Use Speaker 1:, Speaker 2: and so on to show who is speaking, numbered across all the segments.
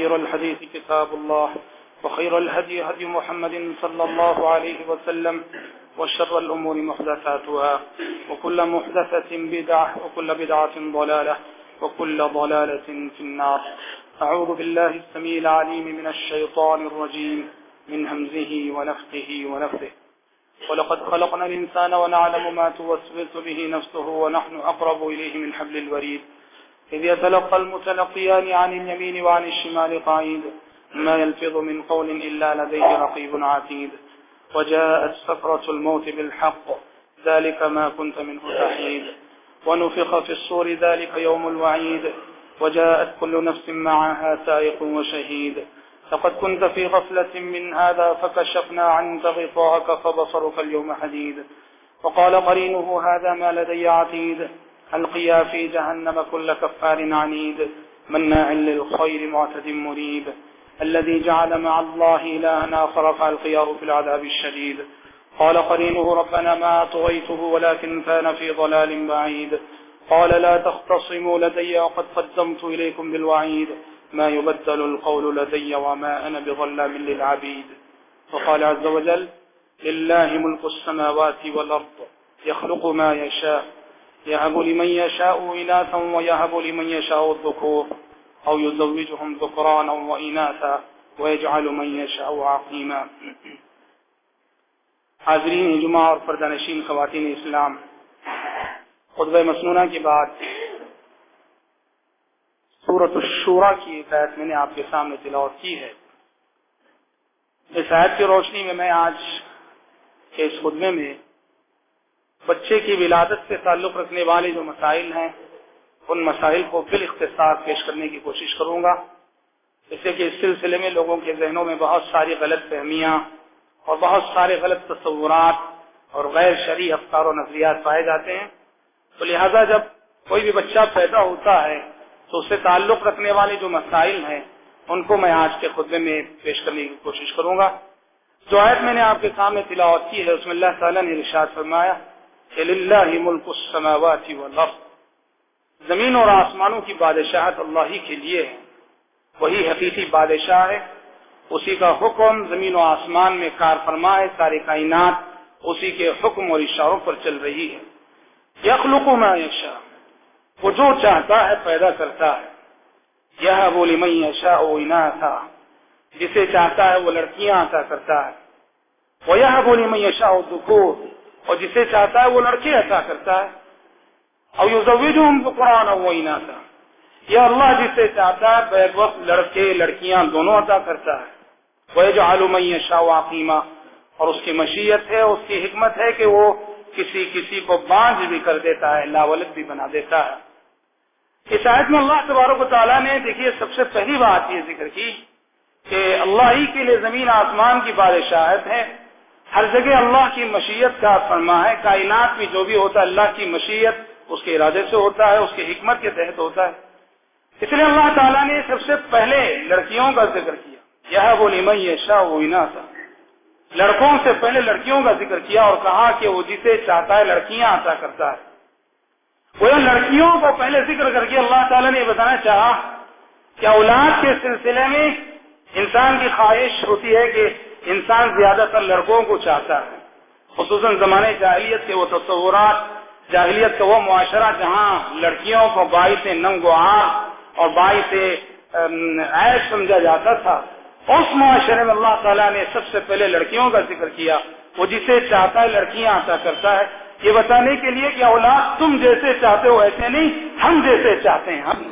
Speaker 1: خير الحديث كتاب الله، وخير الهدي هدي محمد صلى الله عليه وسلم، وشر الأمور محدثاتها، وكل محدثة بدعة، وكل بدعة ضلالة، وكل ضلالة في النار. أعوذ بالله السميع العليم من الشيطان الرجيم، من همزه ونفقه ونفقه ولقد خلقنا الإنسان ونعلم ما توسوس به نفسه ونحن أقرب إليه من حبل الوريد. إذ يتلقى المتلقيان عن اليمين وعن الشمال قعيد ما يلفظ من قول إلا لديه رقيب عتيد. وجاءت سفرة الموت بالحق، ذلك ما كنت منه تحيد. ونفخ في الصور ذلك يوم الوعيد. وجاءت كل نفس معها سائق وشهيد. لقد كنت في غفلة من هذا، فكشفنا عنك غطاءك، فبصرك اليوم حديد. وقال قرينه، هذا ما لدي عتيد. القيا في جهنم كل كفار عنيد، مناع للخير معتد مريب. الذي جعل مع الله إلهنا فرفع القيار في العذاب الشديد. قال قرينه ربنا ما طغيته ولكن كان في ضلال بعيد. قال لا تختصموا لدي وقد قدمت إليكم بالوعيد. ما يبدل القول لدي وما أنا بظلام للعبيد. وقال عز وجل، لله ملك السماوات والأرض، يخلق ما يشاء يهب لمن يشاء إناثا ويهب لمن يشاء الذكور أو يزوجهم ذكرانا وإناثا ويجعل من يشاء عقيما حاضرین، جمعہ اور پردہ نشین، خواتین اسلام. خطبہ مسنونہ کے بعد سورت الشورا کی ایک آیت میں نے آپ کے سامنے تلاوت کی ہے۔ اس آیت کی روشنی میں میں آج کے اس خطبے میں بچے کی ولادت سے تعلق رکھنے والے جو مسائل ہیں، ان مسائل کو بال اختصار پیش کرنے کی کوشش کروں گا۔ جیسے کہ اس سلسلے میں لوگوں کے ذہنوں میں بہت ساری غلط فہمیاں اور بہت سارے غلط تصورات اور غیر شرعی افکار و نظریات پائے جاتے ہیں۔ تو لہذا جب کوئی بھی بچہ پیدا ہوتا ہے، تو اس سے تعلق رکھنے والے جو مسائل ہیں، ان کو میں آج کے خطبے میں پیش کرنے کی کوشش کروں گا۔ جو آیت میں نے آپ کے سامنے تلاوت کی ہے، اس میں اللہ تعالیٰ نے ارشاد فرمایا ملک السماوات والارض۔ زمین اور آسمانوں کی بادشاہت اللہ ہی کے لیے ہے۔ وہی حقیقی بادشاہ ہے۔ اسی کا حکم زمین و آسمان میں کار فرما ہے سارے کائنات اسی کے حکم اور اشاروں پر چل رہی ہے۔ یخلق ما یشاء۔ وہ جو چاہتا ہے پیدا کرتا ہے۔ یہ بولی میں یشاء اناثا۔ جسے چاہتا ہے وہ لڑکیاں عطا کرتا ہے۔ وہ یہ بولی میں یشاء ذکور اور جسے چاہتا ہے وہ لڑکے عطا کرتا ہے۔ اور یزوجہم قرآن وہ اناثا یہ اللہ جسے چاہتا ہے بیک وقت لڑکے، لڑکیاں دونوں عطا کرتا ہے۔ وہ جو عالم شاہ واقیمہ اور اس کی مشیت ہے، اس کی حکمت ہے کہ وہ کسی کسی کو بانج بھی کر دیتا ہے لاولد بھی بنا دیتا ہے۔ اس آیت میں اللہ تبارک و تعالیٰ نے، دیکھیے، سب سے پہلی بات یہ ذکر کی کہ اللہ ہی کے لیے زمین آسمان کی بادشاہت ہے۔ ہر جگہ اللہ کی مشیت کا فرما ہے، کائنات میں جو بھی ہوتا ہے، اللہ کی مشیت اس کے ارادے سے ہوتا ہے، اس کی حکمت کے تحت ہوتا ہے۔ اس لیے اللہ تعالیٰ نے سب سے پہلے لڑکیوں کا ذکر کیا۔ یہ بولی میں یہ شاہ وہ تھا لڑکوں سے پہلے لڑکیوں کا ذکر کیا اور کہا کہ وہ جسے چاہتا ہے لڑکیاں عطا کرتا ہے۔ وہ لڑکیوں کو پہلے ذکر کر کے اللہ تعالیٰ نے بتانا چاہا کہ اولاد کے سلسلے میں انسان کی خواہش ہوتی ہے کہ انسان زیادہ تر لڑکوں کو چاہتا ہے، خصوصاً زمانے جاہلیت کے وہ تصورات، جاہلیت کا وہ معاشرہ جہاں لڑکیوں کو باعث ننگ و آر اور باعث عیش سمجھا جاتا تھا۔ اس معاشرے میں اللہ تعالیٰ نے سب سے پہلے لڑکیوں کا ذکر کیا۔ وہ جسے چاہتا ہے لڑکیاں عطا کرتا ہے۔ یہ بتانے کے لیے کہ اولاد تم جیسے چاہتے ہو ایسے نہیں، ہم جیسے چاہتے ہیں۔ ہم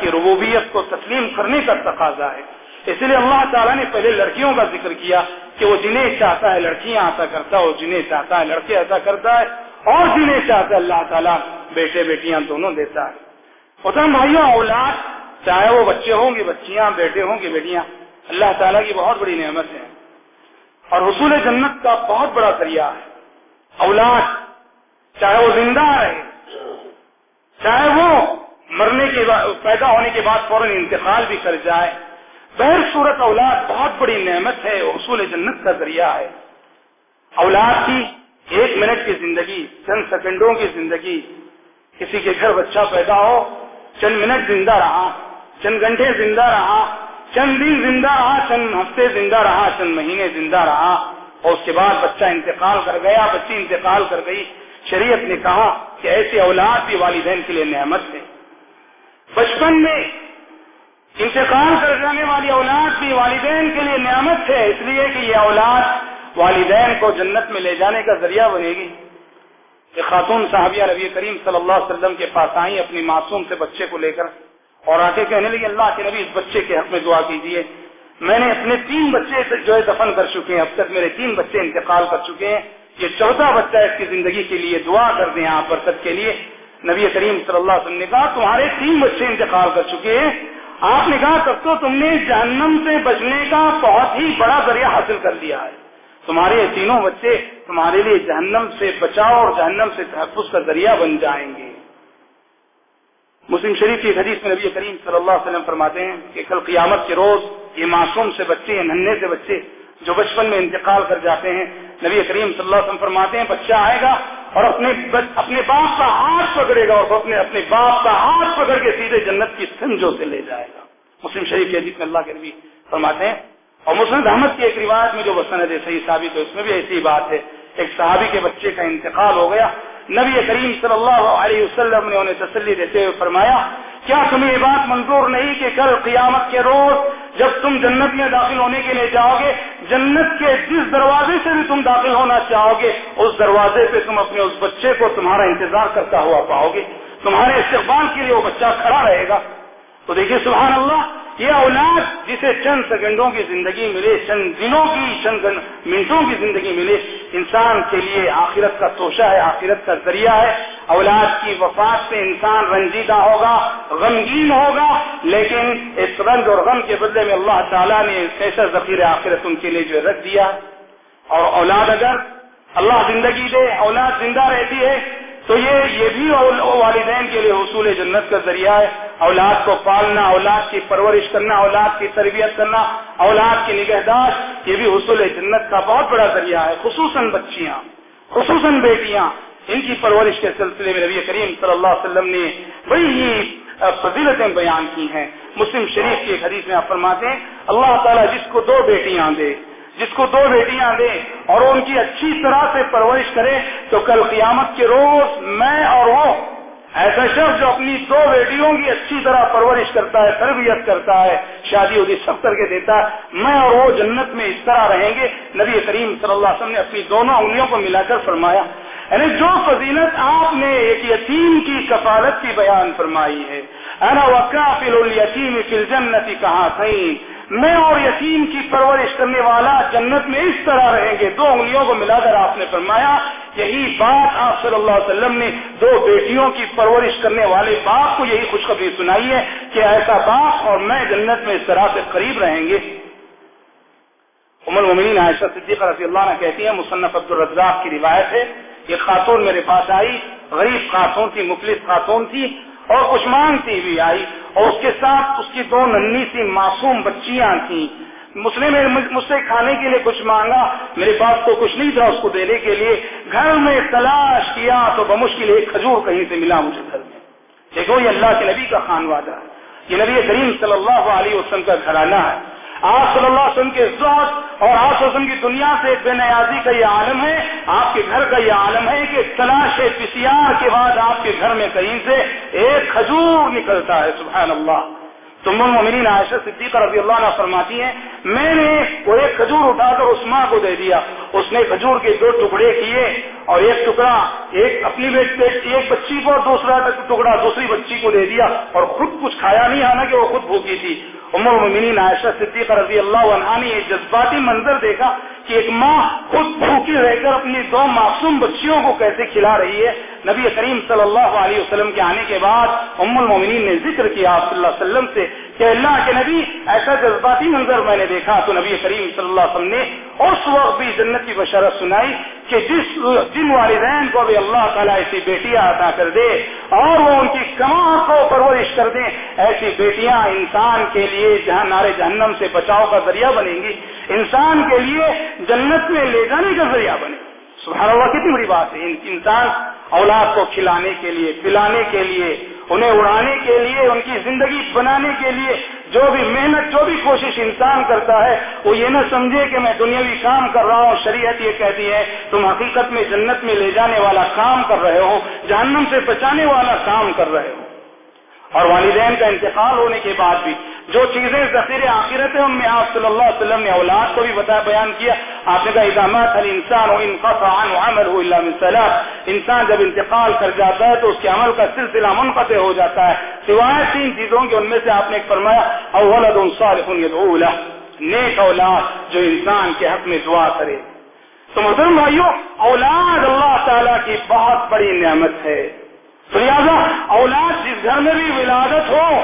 Speaker 1: کی ربوبیت کو تسلیم کرنے کا تقاضا ہے۔ اس لیے اللہ تعالیٰ نے پہلے لڑکیوں کا ذکر کیا کہ وہ جنہیں چاہتا ہے لڑکیاں عطا کرتا ہے وہ جنہیں چاہتا ہے لڑکے عطا کرتا ہے، اور جنہیں چاہتا ہے اللہ تعالیٰ بیٹے بیٹیاں دونوں دیتا ہے۔ اتم بھائیوں اولاد، چاہے وہ بچے ہوں گے، بچیاں، بیٹے ہوں گے، بیٹیاں، اللہ تعالیٰ کی بہت بڑی نعمت ہے۔ اور حصول جنت کا بہت بڑا ذریعہ ہے۔ اولاد، چاہے وہ زندہ رہے، چاہے وہ مرنے کے پیدا ہونے کے بعد فوراً انتقال بھی کر جائے۔ بہر صورت اولاد بہت بڑی نعمت ہے اصول جنت کا ذریعہ ہے۔ اولاد کی ایک منٹ کی زندگی، چند سیکنڈوں کی زندگی، کسی کے گھر بچہ پیدا ہو چند منٹ زندہ رہا، چند گھنٹے زندہ رہا، چند دن زندہ رہا، چند ہفتے زندہ رہا، چند مہینے زندہ رہا، اور اس کے بعد بچہ انتقال کر گیا، بچی انتقال کر گئی۔ شریعت نے کہا کہ ایسی اولاد بھی والدین کے لیے نعمت ہے۔ بچپن میں انتقال کر جانے والی اولاد بھی والدین کے لیے نعمت ہے، اس لیے کہ یہ اولاد والدین کو جنت میں لے جانے کا ذریعہ بنے گی۔ کہ خاتون صحابیہ نبی کریم صلی اللہ علیہ وسلم کے پاس آئی اپنی معصوم سے بچے کو لے کر اور آ کے کہنے لگی اللہ کے نبی اس بچے کے حق میں دعا کیجیے میں نے اپنے تین بچے جو ہے دفن کر چکے ہیں، اب تک میرے تین بچے انتقال کر چکے ہیں۔ یہ چوتھا بچہ اس کی زندگی کے لیے دعا کر دیں آپ برکت کے لیے۔ نبی کریم صلی اللہ علیہ وسلم نے کہا، تمہارے تین بچے انتقال کر چکے ہیں۔ آپ نے کہا، تب تو تم نے جہنم سے بچنے کا بہت ہی بڑا ذریعہ حاصل کر لیا ہے۔ تمہارے تینوں بچے تمہارے لیے جہنم سے بچاؤ اور جہنم سے تحفظ کا ذریعہ بن جائیں گے۔ مسلم شریف کی حدیث میں نبی کریم صلی اللہ علیہ وسلم فرماتے ہیں کہ کل قیامت کے روز یہ معصوم سے بچے ننھے سے بچے جو بچپن میں انتقال کر جاتے ہیں، نبی کریم صلی اللہ علیہ وسلم فرماتے ہیں، بچہ آئے گا اور اپنے اپنے باپ کا ہاتھ پکڑے گا اور اپنے اپنے باپ کا ہاتھ پکڑ کے سیدھے جنت کی سنجوں سے لے جائے گا۔ مسلم شریف کی حدیث میں اللہ کے نبی فرماتے ہیں اور مسلم احمد کی ایک روایت میں جو وسند ہے صحیح ثابت ہے، اس میں بھی ایسی بات ہے۔ ایک صحابی کے بچے کا انتقال ہو گیا۔ نبی کریم صلی اللہ علیہ وسلم نے انہیں تسلی دیتے ہوئے فرمایا، کیا تمہیں یہ بات منظور نہیں کہ کل قیامت کے روز جب تم جنت میں داخل ہونے کے لیے جاؤ گے، جنت کے جس دروازے سے بھی تم داخل ہونا چاہو گے، اس دروازے پہ تم اپنے اس بچے کو تمہارا انتظار کرتا ہوا پاؤ گے۔ تمہارے استقبال کے لیے وہ بچہ کھڑا رہے گا۔ تو دیکھیے، سبحان اللہ، یہ اولاد جسے چند سیکنڈوں کی زندگی ملے، چند دنوں کی، چند منٹوں کی زندگی ملے، انسان کے لیے آخرت کا توشہ ہے، آخرت کا ذریعہ ہے۔ اولاد کی وفات سے انسان رنجیدہ ہوگا، غمگین ہوگا، لیکن اس رنج اور غم کے بدلے میں اللہ تعالیٰ نے ایسا ذخیر آخرت ان کے لیے جو رکھ دیا۔ اور اولاد اگر اللہ زندگی دے، اولاد زندہ رہتی ہے تو یہ یہ بھی والدین کے لیے حصول جنت کا ذریعہ ہے۔ اولاد کو پالنا، اولاد کی پرورش کرنا، اولاد کی تربیت کرنا، اولاد کی نگہداشت یہ بھی حصول جنت کا بہت بڑا ذریعہ ہے، خصوصاً بچیاں، خصوصاً بیٹیاں۔ ان کی پرورش کے سلسلے میں نبی کریم صلی اللہ علیہ وسلم نے بڑی ہی فضیلتیں بیان کی ہیں۔ مسلم شریف کی حدیث میں آپ فرماتے ہیں، اللہ تعالیٰ جس کو دو بیٹیاں دے جس کو دو بیٹیاں دے اور ان کی اچھی طرح سے پرورش کرے تو کل قیامت کے روز میں اور وہ ایسا شخص جو اپنی دو بیٹیوں کی اچھی طرح پرورش کرتا ہے، تربیت کرتا ہے، شادی ودی سب کر کے دیتا ہے، میں اور وہ جنت میں اس طرح رہیں گے۔ نبی کریم صلی اللہ علیہ وسلم نے اپنی دونوں انگلیوں کو ملا کر فرمایا یعنی جو فضیلت آپ نے ایک یتیم کی کفالت کی بیان فرمائی ہے، انا وکافل الیتیم فی الجنت کہاں تھیں؟ میں اور یتیم کی پرورش کرنے والا جنت میں اس طرح رہیں گے۔ دو انگلیوں کو ملا کر آپ نے فرمایا، یہی بات آپ صلی اللہ علیہ وسلم نے دو بیٹیوں کی پرورش کرنے والے باپ کو یہی خوشخبری سنائی ہے کہ ایسا باپ اور میں جنت میں اس طرح سے قریب رہیں گے۔ عمر ممین عائشہ صدیقہ رضی اللہ عنہ کہتی ہیں، مصنف عبد الرزاق کی روایت ہے یہ خاتون میرے پاس آئی، غریب خاتون تھی، مفلس خاتون تھی اور کچھ مانگتی ہوئی آئی اور اس کے ساتھ اس کی دو ننی سی معصوم بچیاں تھیں۔ اس نے مجھ سے کھانے کے لیے کچھ مانگا۔ میرے پاس تو کچھ نہیں تھا اس کو دینے کے لیے۔ گھر میں تلاش کیا تو بمشکل ایک کھجور کہیں سے ملا مجھے گھر میں۔ دیکھو، یہ اللہ کے نبی کا خان وادہ ہے۔ یہ نبی کریم صلی اللہ علیہ وسلم کا گھرانہ ہے۔ آپ صلی اللہ علیہ وسلم کے ذات اور آپ وسلم کی دنیا سے بے نیازی کا یہ عالم ہے، آپ کے گھر کا یہ عالم ہے کہ تلاش پسیار کے بعد آپ کے گھر میں کہیں سے ایک کھجور نکلتا ہے، سبحان اللہ۔ تم المؤمنین عائشہ صدیقہ رضی اللہ عنہ فرماتی ہیں، میں نے وہ ایک کھجور اٹھا کر اس ماں کو دے دیا۔ اس نے کھجور کے دو ٹکڑے کیے اور ایک ٹکڑا ایک اپنی ایک بچی کو دوسرا ٹکڑا دوسری بچی کو دے دیا اور خود کچھ کھایا نہیں آنا کہ وہ خود بھوکی تھی۔ عمر المؤمنین عائشہ صدیقہ رضی اللہ عنہ نے یہ جذباتی منظر دیکھا کہ ایک ماں خود بھوکی رہ کر اپنی دو معصوم بچیوں کو کیسے کھلا رہی ہے۔ نبی کریم صلی اللہ علیہ وسلم کے آنے کے بعد ام المومنین نے ذکر کیا آپ صلی اللہ علیہ وسلم سے کہ اللہ کے نبی ایسا جذباتی منظر میں نے دیکھا۔ تو نبی کریم صلی اللہ علیہ وسلم نے اس وقت بھی جنت کی بشارت سنائی کہ جس جن والدین کو بھی اللہ تعالیٰ ایسی بیٹیاں عطا کر دے اور وہ ان کی وہ پرورش کر دیں۔ ایسی بیٹیاں انسان کے لیے لیے جہاں نارے جہنم سے بچاؤ کا ذریعہ بنیں گی، انسان کے لیے جنت میں لے جانے کا ذریعہ بنے۔ سبحان اللہ، کتنی بڑی بات ہے۔ انسان اولاد کو کھلانے کے لیے، پلانے کے لیے، انہیں اڑانے کے لیے، ان کی زندگی بنانے کے لیے جو بھی محنت، جو بھی کوشش انسان کرتا ہے، وہ یہ نہ سمجھے کہ میں دنیاوی کام کر رہا ہوں، شریعت یہ کہتی ہے، تم حقیقت میں جنت میں لے جانے والا کام کر رہے ہو، جہنم سے بچانے والا کام کر رہے ہو۔ اور والدین کا انتقال ہونے کے بعد بھی جو چیزیں ذخیر آخرت ہیں ان میں آپ صلی اللہ علیہ وسلم نے اولاد کو بھی بتایا بیان کیا۔ آپ نے کہا اقدامات علی انسان ہو انسان جب انتقال کر جاتا ہے تو اس کے عمل کا سلسلہ منقطع ہو جاتا ہے۔ سوائے تین چیزوں کے، ان میں سے آپ نے ایک فرمایا اولد صالح نیک اولاد جو انسان کے حق میں دعا کرے۔ تو محترم بھائیوں اولاد اللہ تعالیٰ کی بہت بڑی نعمت ہے۔ تو لہٰذا اولاد جس گھر میں بھی ولادت ہو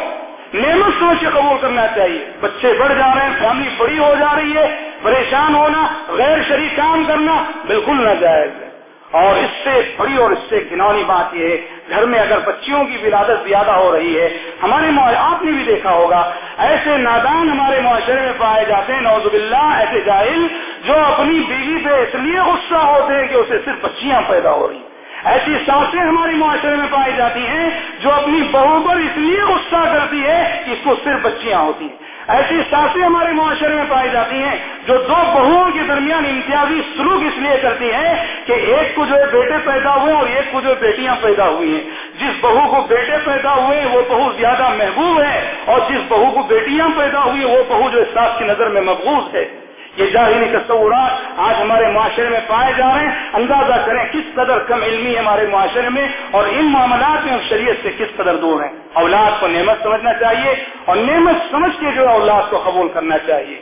Speaker 1: نعمت سوچ کے قبول کرنا چاہیے۔ بچے بڑھ جا رہے ہیں، فیملی بڑی ہو جا رہی ہے، پریشان ہونا، غیر شریک کام کرنا بالکل نہ جائز ہے۔ اور اس سے بڑی اور اس سے گنونی بات یہ ہے، گھر میں اگر بچیوں کی ولادت زیادہ ہو رہی ہے، ہمارے آپ نے بھی دیکھا ہوگا، ایسے نادان ہمارے معاشرے میں پائے جاتے ہیں نوز باللہ، ایسے جاہل جو اپنی بیوی پہ اس لیے غصہ ہوتے ہیں کہ اسے صرف بچیاں پیدا ہو رہی ہیں۔ ایسی سانسیں ہمارے معاشرے میں پائی جاتی ہیں جو اپنی بہو پر اس لیے غصہ کرتی ہے کہ اس کو صرف بچیاں ہوتی ہیں۔ ایسی سانسیں ہمارے معاشرے میں پائی جاتی ہیں جو دو بہوؤں کے درمیان امتیازی سلوک اس لیے کرتی ہیں کہ ایک کو جو ہے بیٹے پیدا ہوئے اور ایک کو جو بیٹیاں پیدا ہوئی ہیں۔ جس بہو کو بیٹے پیدا ہوئے وہ بہو زیادہ محبوب ہے اور جس بہو کو بیٹیاں پیدا ہوئی وہ بہو جو ساس کی نظر میں مقبوض ہے۔ یہ جاہلی تصورات آج ہمارے معاشرے میں پائے جا رہے ہیں۔ اندازہ کریں کس قدر کم علمی ہے ہمارے معاشرے میں اور ان معاملات میں شریعت سے کس قدر دور ہیں۔ اولاد کو نعمت سمجھنا چاہیے اور نعمت سمجھ کے جو ہے اولاد کو قبول کرنا چاہیے۔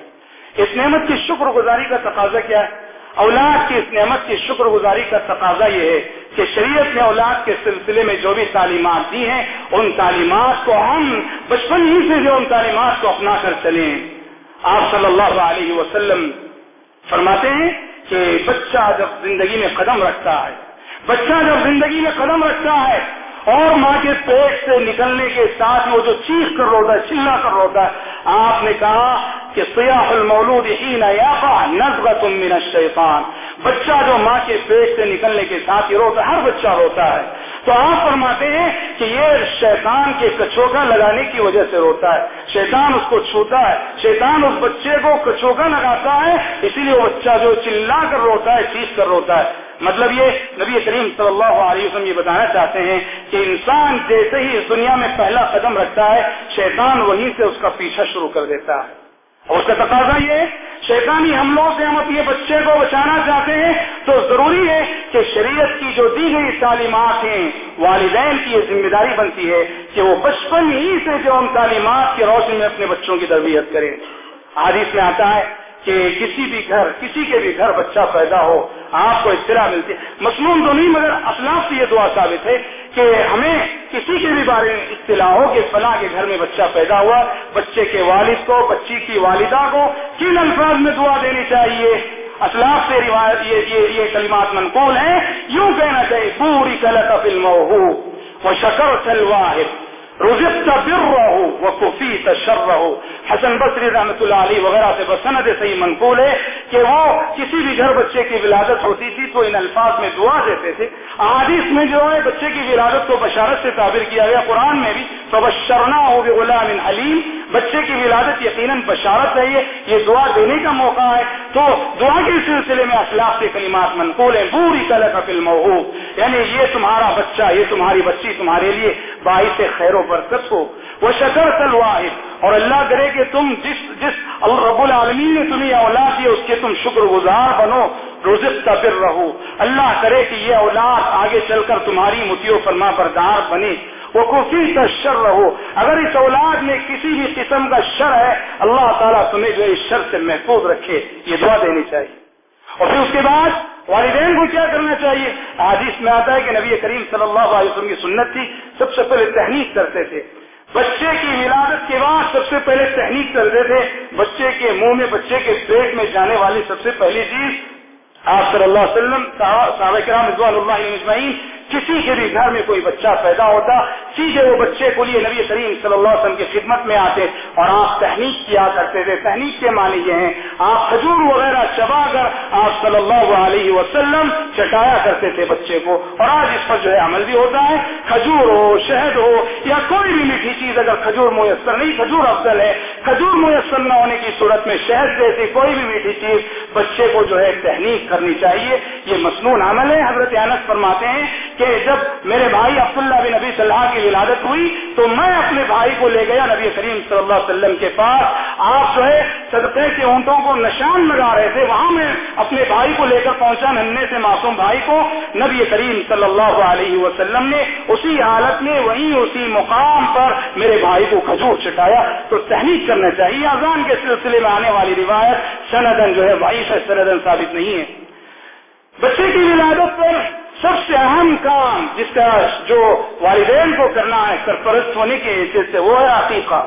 Speaker 1: اس نعمت کی شکر گزاری کا تقاضا کیا ہے؟ اولاد کی اس نعمت کی شکر گزاری کا تقاضا یہ ہے کہ شریعت نے اولاد کے سلسلے میں جو بھی تعلیمات دی ہیں، ان تعلیمات کو ہم بچپن ہی سے جو ان تعلیمات کو اپنا کر چلیں آپ صلی اللہ علیہ وسلم فرماتے ہیں کہ بچہ جب زندگی میں قدم رکھتا ہے، بچہ جب زندگی میں قدم رکھتا ہے اور ماں کے پیٹ سے نکلنے کے ساتھ وہ جو چیخ کر روتا ہے، چلا کر روتا ہے، آپ نے کہا کہ سیاح المولود نزغت من الشیطان۔ بچہ جو ماں کے پیٹ سے نکلنے کے ساتھ ہی روتا ہے، ہر بچہ روتا ہے۔ تو آپ فرماتے ہیں کہ یہ شیطان کے کچوکا لگانے کی وجہ سے روتا ہے۔ شیطان اس کو چھوتا ہے۔ شیطان اس بچے کو کچوکا لگاتا ہے، اسی لیے وہ بچہ جو چلا کر روتا ہے، چیخ کر روتا ہے۔ مطلب یہ نبی کریم صلی اللہ علیہ وسلم یہ بتانا چاہتے ہیں کہ انسان جیسے ہی اس دنیا میں پہلا قدم رکھتا ہے، شیطان وہیں سے اس کا پیچھا شروع کر دیتا ہے۔ اور اس کا تقاضا یہ شیطانی حملوں سے ہم اپنے بچے کو بچانا چاہتے ہیں، تو ضروری ہے کہ شریعت کی جو دی گئی تعلیمات ہیں، والدین کی یہ ذمہ داری بنتی ہے کہ وہ بچپن ہی سے جو ہم تعلیمات کی روشنی میں اپنے بچوں کی تربیت کریں۔ حدیث میں آتا ہے کہ کسی بھی گھر کسی کے بھی گھر بچہ پیدا ہو آپ کو اطلاع ملتی ہے۔ مصنون تو نہیں مگر اسلاف سے یہ دعا ثابت ہے کہ ہمیں کسی کے بھی بارے میں اطلاع ہو کہ فلاں کے گھر میں بچہ پیدا ہوا بچے کے والد کو بچی کی والدہ کو کن الفاظ میں دعا دینی چاہیے؟ اسلاف سے روایت یہ یہ, یہ کلمات منقول ہیں۔ یوں کہنا چاہیے پوری کلک فلم ہو وہ شکر سلواہد رزقت بره وكفيت شره حسن بصری رحمت اللہ علیہ وغیرہ سے بسند صحیح منقول ہے کہ وہ کسی بھی گھر بچے کی ولادت ہوتی تھی تو ان الفاظ میں دعا دیتے تھے. احادیث میں جو ہے بچے کی ولادت کو بشارت سے تعبیر کیا گیا. قرآن میں بھی تو بشرنا ہو غلام علیم بچے کی ولادت یقیناً بشارت ہے. یہ دعا دینے کا موقع ہے. تو دعا کے سلسلے میں اسلاف کے کلمات منقول ہیں. بری طرح کا فلم یعنی یہ تمہارا بچہ، یہ تمہاری بچی تمہارے لیے باعث خیر و برکت ہو۔ وہ شکر سلواحد اور اللہ کرے کہ تم جس جس رب العالمین نے تمہیں اولاد دی، اس کے تم شکر گزار بنو۔ روزت کا رہو۔ اللہ کرے کہ یہ اولاد آگے چل کر تمہاری متیو فرما بردار بنے۔ وہ کفی کا شر رہو۔ اگر اس اولاد میں کسی بھی قسم کا شر ہے، اللہ تعالیٰ تمہیں جو اس شر سے محفوظ رکھے۔ یہ دعا دینی چاہیے۔ اور پھر اس کے بعد والدین کو کیا کرنا چاہیے؟ حدیث میں آتا ہے کہ نبی کریم صلی اللہ علیہ وسلم کی سنت تھی، سب سے پہلے تحنیک کرتے تھے۔ بچے کی ولادت کے بعد سب سے پہلے تحنیک کرتے تھے۔ بچے کے منہ میں، بچے کے پیٹ میں جانے والی سب سے پہلی چیز آپ صلی اللہ علیہ وسلم، صحابہ کرام رضوان اللہ علیہ کسی کے بھی گھر میں کوئی بچہ پیدا ہوتا، سیدھے وہ بچے کو لیے نبی کریم صلی اللہ علیہ وسلم کی خدمت میں آتے اور آپ تحنیک کیا کرتے تھے۔ تحنیک کے معنی یہ ہیں، آپ کھجور وغیرہ چبا کر آپ صلی اللہ علیہ وسلم چٹایا کرتے تھے بچے کو۔ اور آج اس پر جو ہے عمل بھی ہوتا ہے۔ کھجور ہو، شہد ہو یا کوئی بھی میٹھی چیز، اگر کھجور میسر نہیں، کھجور افضل ہے۔ کھجور میسر نہ ہونے کی صورت میں شہد جیسی کوئی بھی میٹھی چیز بچے کو جو ہے تحنیک کرنی چاہیے۔ یہ مصنون عمل ہے، حضرت انس فرماتے ہیں کہ کہ جب میرے بھائی عبداللہ بن نبی صلی اللہ کی ولادت ہوئی تو میں اپنے بھائی کو لے گیا نبی کریم صلی اللہ علیہ وسلم کے پاس۔ آپ جو ہے صدقے کے اونٹوں کو نشان لگا رہے تھے۔ وہاں میں اپنے بھائی کو لے کر پہنچا ننے سے معصوم بھائی کو۔ نبی کریم صلی اللہ علیہ وسلم نے اسی حالت میں وہیں اسی مقام پر میرے بھائی کو کھجور چٹایا تو تحریک کرنا چاہیے۔ اذان کے سلسلے میں آنے والی روایت سندن جو ہے وائف سندن ثابت نہیں ہے۔ بچے کی ولادت پر سب سے اہم کام جس کا جو والدین کو کرنا ہے، سرپرست ہونے کی حیثیت سے، وہ ہے عقیقہ۔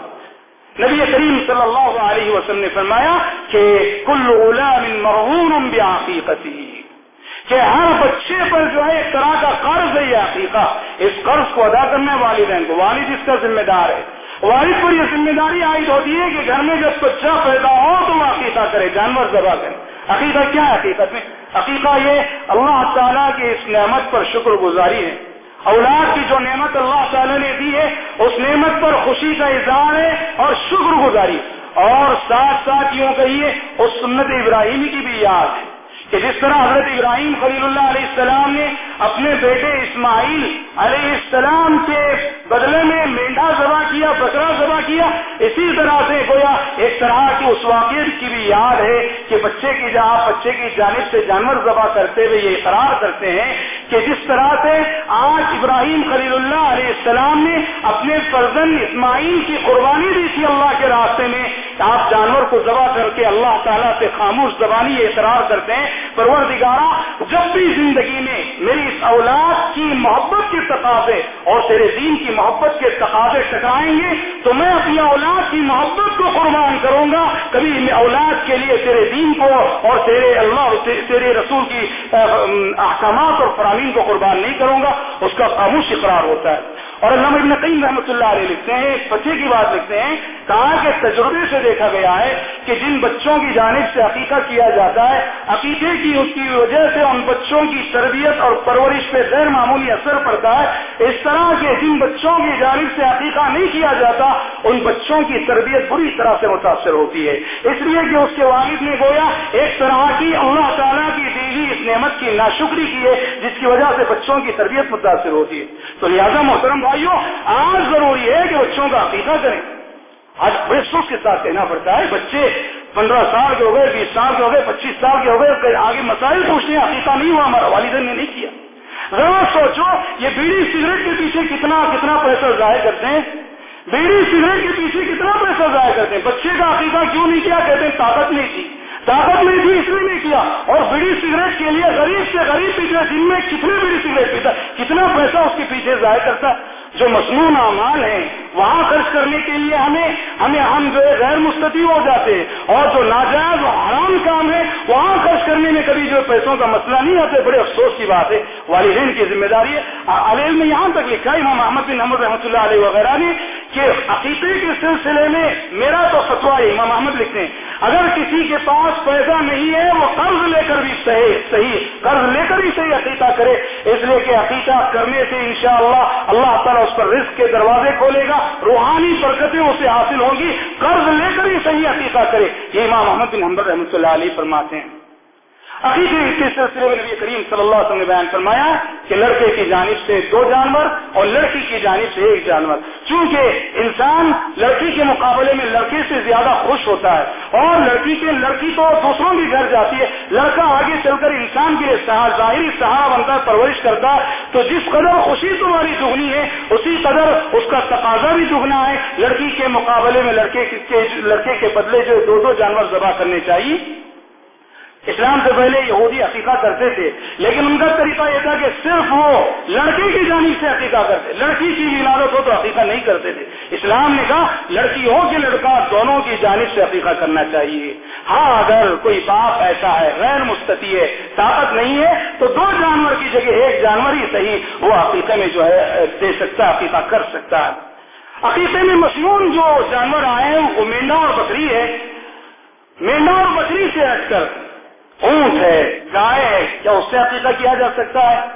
Speaker 1: نبی کریم صلی اللہ علیہ وسلم نے فرمایا کہ کل غلام مرہون بعقیقتی کہ ہر بچے پر جو ہے، ایک طرح کا قرض ہے یہ عقیقہ۔ اس قرض کو ادا کرنا والدین کو۔ والد اس کا ذمہ دار ہے۔ والد پر یہ ذمہ داری عائد ہوتی ہے کہ گھر میں جب بچہ پیدا ہو تو وہ عقیقہ کرے، جانور ذبح کرے۔ عقیقہ کیا ہے حقیقت میں؟ عقیقہ یہ اللہ تعالیٰ کی اس نعمت پر شکر گزاری ہے۔ اولاد کی جو نعمت اللہ تعالیٰ نے دی ہے، اس نعمت پر خوشی کا اظہار ہے اور شکر گزاری اور ساتھ ساتھ یوں کہیے، اس سنت ابراہیمی کی بھی یاد ہے۔ کہ جس طرح حضرت ابراہیم خلیل اللہ علیہ السلام نے اپنے بیٹے اسماعیل علیہ السلام کے بدلے میں مینڈا ذبح کیا، بکرا ذبح کیا، اسی طرح سے گویا ایک طرح کی اس واقعے کی بھی یاد ہے کہ بچے کی جہاں بچے کی جانب سے جانور ذبح کرتے ہوئے یہ اقرار کرتے ہیں کہ جس طرح سے آج ابراہیم خلیل اللہ علیہ السلام نے اپنے فرزن اسماعیل کی قربانی دی تھی اللہ کے راستے میں آپ جانور کو ذبح کر کے اللہ تعالیٰ سے خاموش زبانی اقرار کرتے ہیں، پروردگارا، جب بھی زندگی میں میری اس اولاد کی محبت کے تقاضے اور تیرے دین کی محبت کے تقاضے ٹکرائیں گے، تو میں اپنی اولاد کی محبت کو قربان کروں گا۔ کبھی میں اولاد کے لیے تیرے دین کو اور تیرے اللہ، تیرے رسول کی احکامات اور فرامین کو قربان نہیں کروں گا، اس کا خاموش اقرار ہوتا ہے۔ اور علامہ ابن قیم رحمۃ اللہ علیہ لکھتے ہیں ایک بچے کی بات لکھتے ہیں، کہا کہ تجربے سے دیکھا گیا ہے کہ جن بچوں کی جانب سے عقیقہ کیا جاتا ہے، عقیقے کی اس کی وجہ سے ان بچوں کی تربیت اور پرورش پہ غیر معمولی اثر پڑتا ہے۔ اس طرح کے جن بچوں کی جانب سے عقیقہ نہیں کیا جاتا، ان بچوں کی تربیت بری طرح سے متاثر ہوتی ہے۔ اس لیے کہ اس کے والد نے گویا ایک طرح کی اللہ تعالیٰ کی دیوی، اس نعمت کی ناشکری کی ہے، جس کی وجہ سے بچوں کی تربیت متاثر ہوتی ہے۔ تو لہٰذا محترم بھائیوں آج ضروری ہے کہ بچوں کا عقیقہ کریں۔ آج بڑے سوچ کے ساتھ کہنا پڑتا ہے، بچے پندرہ سال کے ہو گئے، بیس سال کے ہو گئے، پچیس سال کے ہو گئے آگے مسائل پوچھنے، عقیقہ نہیں ہوا، ہمارا والدین نے نہیں کیا۔ ذرا سوچو، یہ بیڑی سگریٹ کے پیچھے کتنا کتنا پیسہ ضائع کرتے ہیں؟ بیڑی سگریٹ کے پیچھے کتنا پیسہ ضائع کرتے ہیں؟ بچے کا عقیقہ کیوں نہیں کیا؟ کہتے ہیں طاقت نہیں تھی۔ طاقت نہیں تھی، اس لیے نہیں کیا۔ اور بیڑی سگریٹ کے لیے غریب سے غریب پیچھے دن میں کتنے بیڑی سگریٹ پیتا کتنا پیسہ اس کے پیچھے ضائع کرتا جو مصنون اعمال ہیں، وہاں خرچ کرنے کے لیے ہمیں ہمیں ہم جو ہے غیر مستطیع ہو جاتے ہیں۔ اور جو ناجائز حرام کام ہے وہاں خرچ کرنے میں کبھی جو پیسوں کا مسئلہ نہیں آتے، بڑے افسوس کی بات ہے۔ والدین کی ذمہ داری ہے۔ علیل میں یہاں تک لکھا امام محمد بن محمد رحمۃ اللہ علیہ وغیرہ نے کہ عقیقے کے سلسلے میں میرا تو فتوا ہے، امام محمد لکھتے ہیں۔ اگر کسی کے پاس پیسہ نہیں ہے، وہ قرض لے کر بھی صحیح صحیح قرض لے کر بھی صحیح عقیقہ کرے۔ اس لیے کہ عقیقہ کرنے سے انشاءاللہ اللہ تعالیٰ اس پر رزق کے دروازے کھولے گا، روحانی برکتیں اسے حاصل ہوں گی، قرض لے کر ہی صحیح عقیقہ کرے۔ یہ امام محمد بن حمد رحمۃ اللہ علیہ فرماتے ہیں۔ عقیقے کے سلسلے میں نبی کریم صلی اللہ علیہ وسلم نے بیان فرمایا کہ لڑکے کی جانب سے دو جانور اور لڑکی کی جانب سے ایک جانور۔ چونکہ انسان لڑکی کے مقابلے میں لڑکے سے زیادہ خوش ہوتا ہے اور لڑکی کے لڑکی تو دوسروں کے گھر جاتی ہے۔ لڑکا آگے چل کر انسان کے ظاہری سہارا بنتا ہے پرورش کرتا ہے۔ تو جس قدر خوشی تمہاری دگنی ہے، اسی قدر اس کا تقاضا بھی دگنا ہے۔ لڑکی کے مقابلے میں لڑکے کے لڑکے کے بدلے جو دو دو جانور ذبح کرنے چاہیے۔ اسلام سے پہلے یہودی عقیقہ کرتے تھے، لیکن ان کا طریقہ یہ تھا کہ صرف وہ لڑکے کی جانب سے عقیقہ کرتے، لڑکی کی ولادت ہو تو عقیقہ نہیں کرتے تھے۔ اسلام نے کہا لڑکی ہو کہ لڑکا دونوں کی جانب سے عقیقہ کرنا چاہیے۔ ہاں اگر کوئی باپ ایسا ہے، غیر مستطی ہے، طاقت نہیں ہے، تو دو جانور کی جگہ، ایک جانور ہی صحیح وہ عقیقے میں جو ہے، دے سکتا ہے، عقیقہ کر سکتا ہے۔ عقیقے میں مصنون جو جانور آئے ہیں، وہ مینڈا اور بکری ہے۔ مینڈا اور بکری سے ہٹ کر اونٹ ہے، گائے ہے، کیا اس سے عقیقہ کیا جا سکتا ہے؟